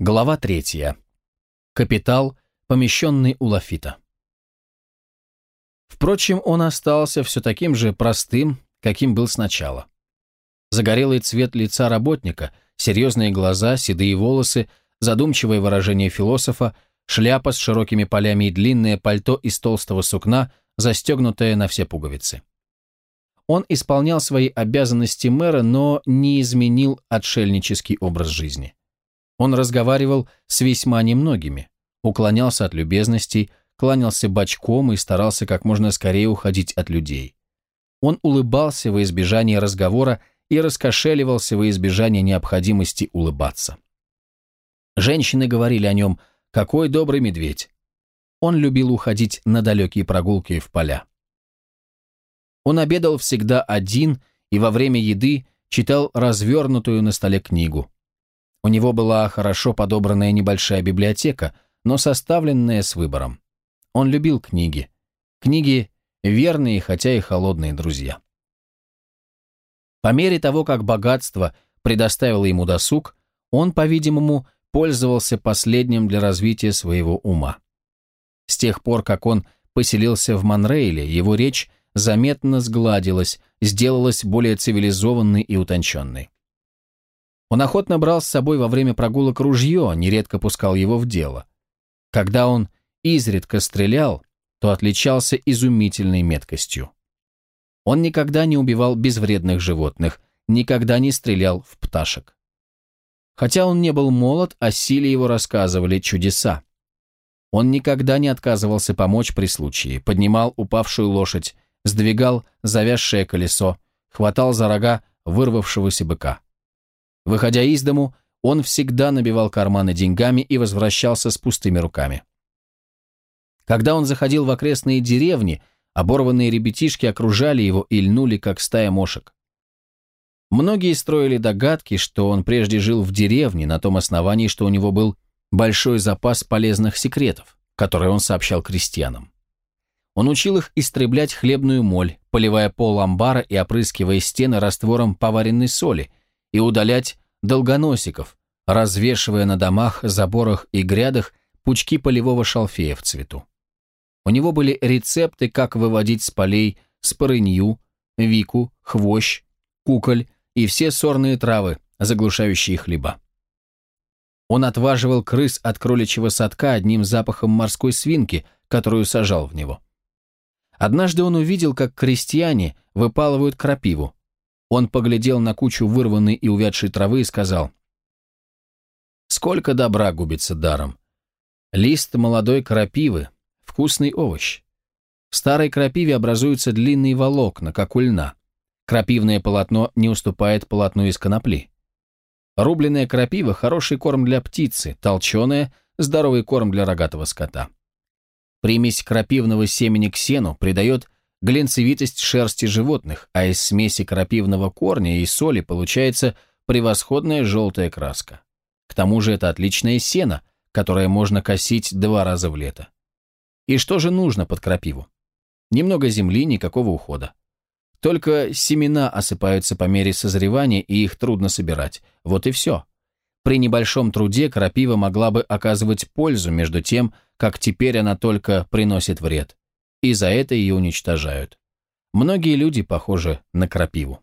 Глава третья. Капитал, помещенный у Лафита. Впрочем, он остался все таким же простым, каким был сначала. Загорелый цвет лица работника, серьезные глаза, седые волосы, задумчивое выражение философа, шляпа с широкими полями и длинное пальто из толстого сукна, застегнутое на все пуговицы. Он исполнял свои обязанности мэра, но не изменил отшельнический образ жизни. Он разговаривал с весьма немногими, уклонялся от любезностей, кланялся бочком и старался как можно скорее уходить от людей. Он улыбался во избежание разговора и раскошеливался во избежание необходимости улыбаться. Женщины говорили о нем «какой добрый медведь». Он любил уходить на далекие прогулки в поля. Он обедал всегда один и во время еды читал развернутую на столе книгу. У него была хорошо подобранная небольшая библиотека, но составленная с выбором. Он любил книги. Книги – верные, хотя и холодные друзья. По мере того, как богатство предоставило ему досуг, он, по-видимому, пользовался последним для развития своего ума. С тех пор, как он поселился в Монрейле, его речь заметно сгладилась, сделалась более цивилизованной и утонченной. Он охотно брал с собой во время прогулок ружье, нередко пускал его в дело. Когда он изредка стрелял, то отличался изумительной меткостью. Он никогда не убивал безвредных животных, никогда не стрелял в пташек. Хотя он не был молод, о силе его рассказывали чудеса. Он никогда не отказывался помочь при случае, поднимал упавшую лошадь, сдвигал завязшее колесо, хватал за рога вырвавшегося быка. Выходя из дому, он всегда набивал карманы деньгами и возвращался с пустыми руками. Когда он заходил в окрестные деревни, оборванные ребятишки окружали его и льнули, как стая мошек. Многие строили догадки, что он прежде жил в деревне на том основании, что у него был большой запас полезных секретов, которые он сообщал крестьянам. Он учил их истреблять хлебную моль, поливая пол амбара и опрыскивая стены раствором поваренной соли – и удалять долгоносиков, развешивая на домах, заборах и грядах пучки полевого шалфея в цвету. У него были рецепты, как выводить с полей спорынью, вику, хвощ, куколь и все сорные травы, заглушающие хлеба. Он отваживал крыс от кроличьего садка одним запахом морской свинки, которую сажал в него. Однажды он увидел, как крестьяне выпалывают крапиву, он поглядел на кучу вырванной и увядшей травы и сказал, «Сколько добра губится даром! Лист молодой крапивы, вкусный овощ. В старой крапиве образуются длинные волокна, как у льна. Крапивное полотно не уступает полотну из конопли. Рубленная крапива – хороший корм для птицы, толченая – здоровый корм для рогатого скота. Примесь крапивного семени к сену придает глинцевитость шерсти животных, а из смеси крапивного корня и соли получается превосходная желтая краска. К тому же это отличное сено, которое можно косить два раза в лето. И что же нужно под крапиву? Немного земли, никакого ухода. Только семена осыпаются по мере созревания, и их трудно собирать. Вот и все. При небольшом труде крапива могла бы оказывать пользу между тем, как теперь она только приносит вред и за это ее уничтожают. Многие люди похожи на крапиву.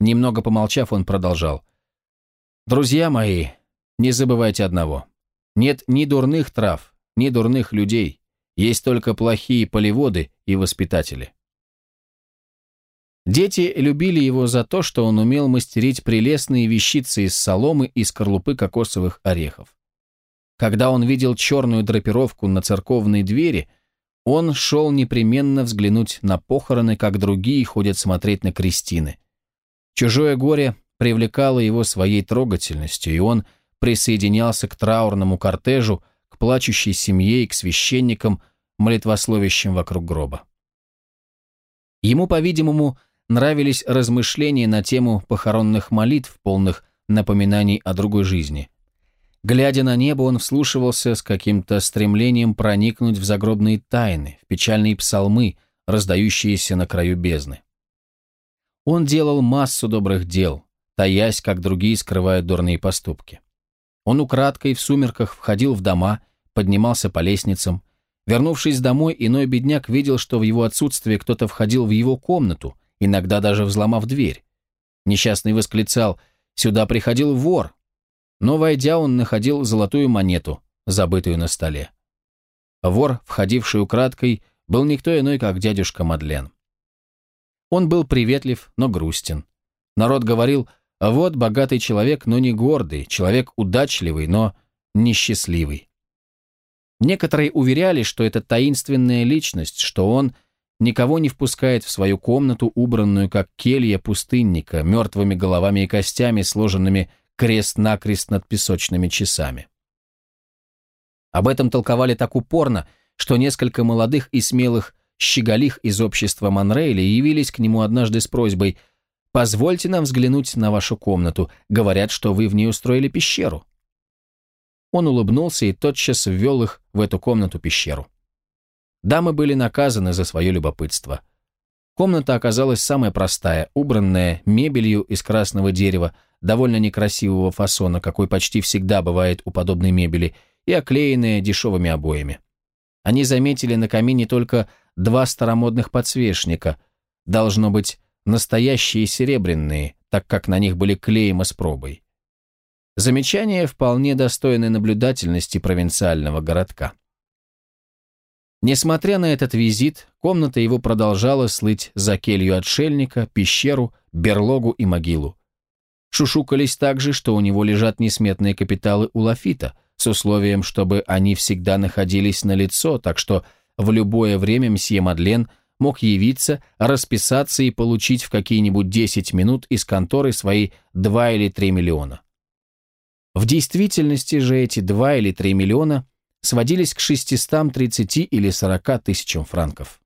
Немного помолчав, он продолжал. «Друзья мои, не забывайте одного. Нет ни дурных трав, ни дурных людей. Есть только плохие полеводы и воспитатели». Дети любили его за то, что он умел мастерить прелестные вещицы из соломы и скорлупы кокосовых орехов. Когда он видел черную драпировку на церковной двери, он шел непременно взглянуть на похороны, как другие ходят смотреть на крестины. Чужое горе привлекало его своей трогательностью, и он присоединялся к траурному кортежу, к плачущей семье и к священникам, молитвословящим вокруг гроба. Ему, по-видимому, нравились размышления на тему похоронных молитв, полных напоминаний о другой жизни – Глядя на небо, он вслушивался с каким-то стремлением проникнуть в загробные тайны, в печальные псалмы, раздающиеся на краю бездны. Он делал массу добрых дел, таясь, как другие скрывают дурные поступки. Он украдкой в сумерках входил в дома, поднимался по лестницам. Вернувшись домой, иной бедняк видел, что в его отсутствие кто-то входил в его комнату, иногда даже взломав дверь. Несчастный восклицал «Сюда приходил вор!» Но, войдя, он находил золотую монету, забытую на столе. Вор, входивший украдкой, был никто иной, как дядюшка Мадлен. Он был приветлив, но грустен. Народ говорил «Вот богатый человек, но не гордый, человек удачливый, но несчастливый». Некоторые уверяли, что это таинственная личность, что он – никого не впускает в свою комнату, убранную как келья пустынника, мертвыми головами и костями, сложенными крест-накрест над песочными часами. Об этом толковали так упорно, что несколько молодых и смелых щеголих из общества Монрейля явились к нему однажды с просьбой «Позвольте нам взглянуть на вашу комнату. Говорят, что вы в ней устроили пещеру». Он улыбнулся и тотчас ввел их в эту комнату-пещеру. Дамы были наказаны за свое любопытство. Комната оказалась самая простая, убранная мебелью из красного дерева, довольно некрасивого фасона, какой почти всегда бывает у подобной мебели, и оклеенная дешевыми обоями. Они заметили на камине только два старомодных подсвечника, должно быть, настоящие серебряные, так как на них были клейма с пробой. Замечание вполне достойное наблюдательности провинциального городка. Несмотря на этот визит, комната его продолжала слыть за келью отшельника, пещеру, берлогу и могилу. Шушукались также, что у него лежат несметные капиталы у Лафита, с условием, чтобы они всегда находились на лицо, так что в любое время мсье Мадлен мог явиться, расписаться и получить в какие-нибудь 10 минут из конторы свои 2 или 3 миллиона. В действительности же эти 2 или 3 миллиона сводились к 630 или 40 тысячам франков.